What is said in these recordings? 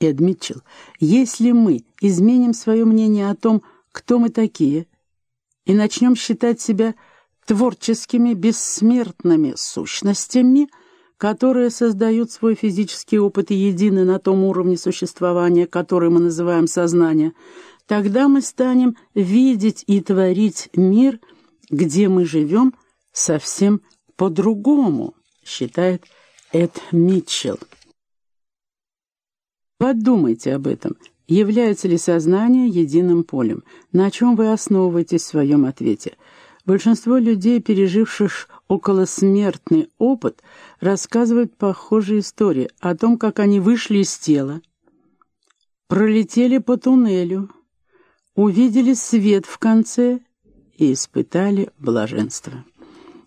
Эд Митчелл, если мы изменим свое мнение о том, кто мы такие, и начнем считать себя творческими, бессмертными сущностями, которые создают свой физический опыт и едины на том уровне существования, который мы называем сознание, тогда мы станем видеть и творить мир, где мы живем, совсем по-другому, считает Эд Митчелл. Подумайте об этом. Является ли сознание единым полем? На чем вы основываетесь в своем ответе? Большинство людей, переживших околосмертный опыт, рассказывают похожие истории о том, как они вышли из тела, пролетели по туннелю, увидели свет в конце и испытали блаженство.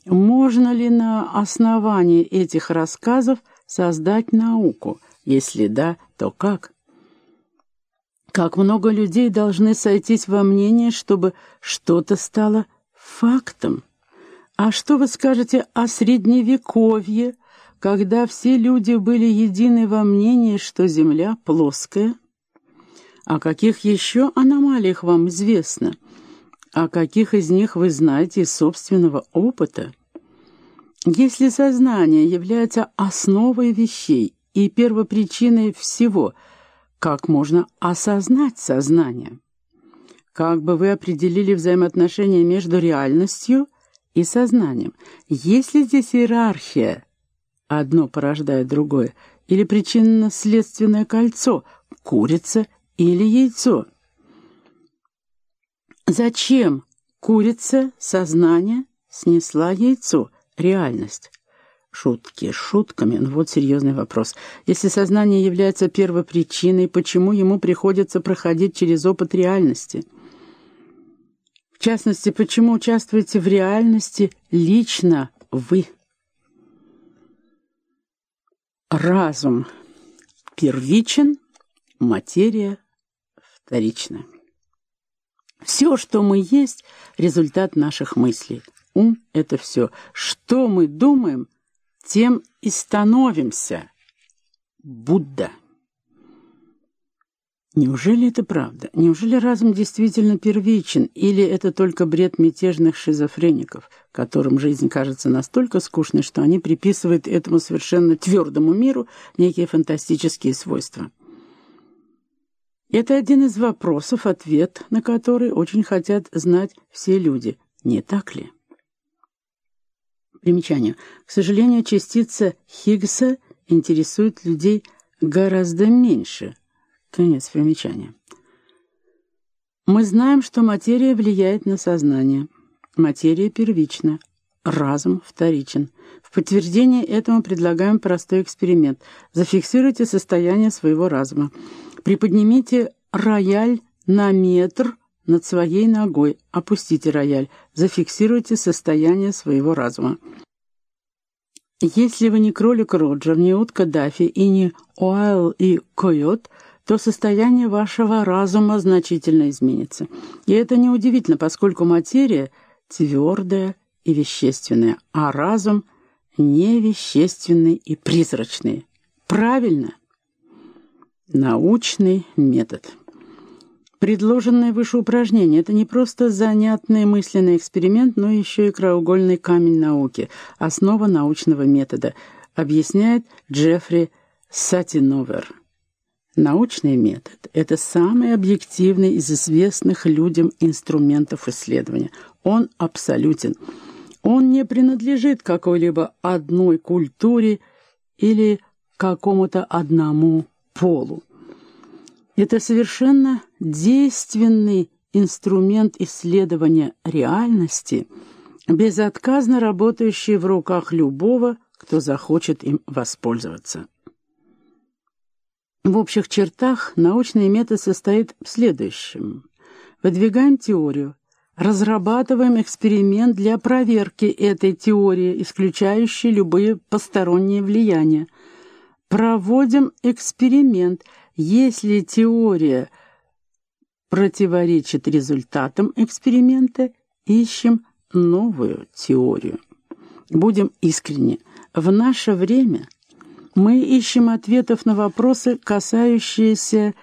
Можно ли на основании этих рассказов создать науку? Если да, то как? Как много людей должны сойтись во мнении, чтобы что-то стало фактом? А что вы скажете о Средневековье, когда все люди были едины во мнении, что Земля плоская? О каких еще аномалиях вам известно? О каких из них вы знаете из собственного опыта? Если сознание является основой вещей и первопричиной всего – как можно осознать сознание? Как бы вы определили взаимоотношения между реальностью и сознанием? Есть ли здесь иерархия? Одно порождает другое. Или причинно-следственное кольцо? Курица или яйцо? Зачем курица, сознание, снесла яйцо, реальность? Шутки шутками, но вот серьезный вопрос. Если сознание является первопричиной, почему ему приходится проходить через опыт реальности? В частности, почему участвуете в реальности лично вы? Разум первичен, материя вторична. Все, что мы есть, результат наших мыслей. Ум — это все. Что мы думаем — тем и становимся Будда. Неужели это правда? Неужели разум действительно первичен, или это только бред мятежных шизофреников, которым жизнь кажется настолько скучной, что они приписывают этому совершенно твердому миру некие фантастические свойства? Это один из вопросов, ответ на который очень хотят знать все люди, не так ли? Примечание. К сожалению, частица Хиггса интересует людей гораздо меньше. Конец примечания. Мы знаем, что материя влияет на сознание. Материя первична, разум вторичен. В подтверждение этому предлагаем простой эксперимент. Зафиксируйте состояние своего разума. Приподнимите рояль на метр над своей ногой, опустите рояль, зафиксируйте состояние своего разума. Если вы не кролик Роджер, не утка Даффи и не Уайл и Койот, то состояние вашего разума значительно изменится. И это неудивительно, поскольку материя твердая и вещественная, а разум невещественный и призрачный. Правильно? Научный метод. Предложенное выше упражнение – это не просто занятный мысленный эксперимент, но еще и краеугольный камень науки, основа научного метода, объясняет Джеффри Сатиновер. Научный метод – это самый объективный из известных людям инструментов исследования. Он абсолютен. Он не принадлежит какой-либо одной культуре или какому-то одному полу. Это совершенно действенный инструмент исследования реальности, безотказно работающий в руках любого, кто захочет им воспользоваться. В общих чертах научный метод состоит в следующем. Выдвигаем теорию, разрабатываем эксперимент для проверки этой теории, исключающей любые посторонние влияния. Проводим эксперимент – если теория противоречит результатам эксперимента, ищем новую теорию. Будем искренни. В наше время Мы ищем ответов на вопросы, касающиеся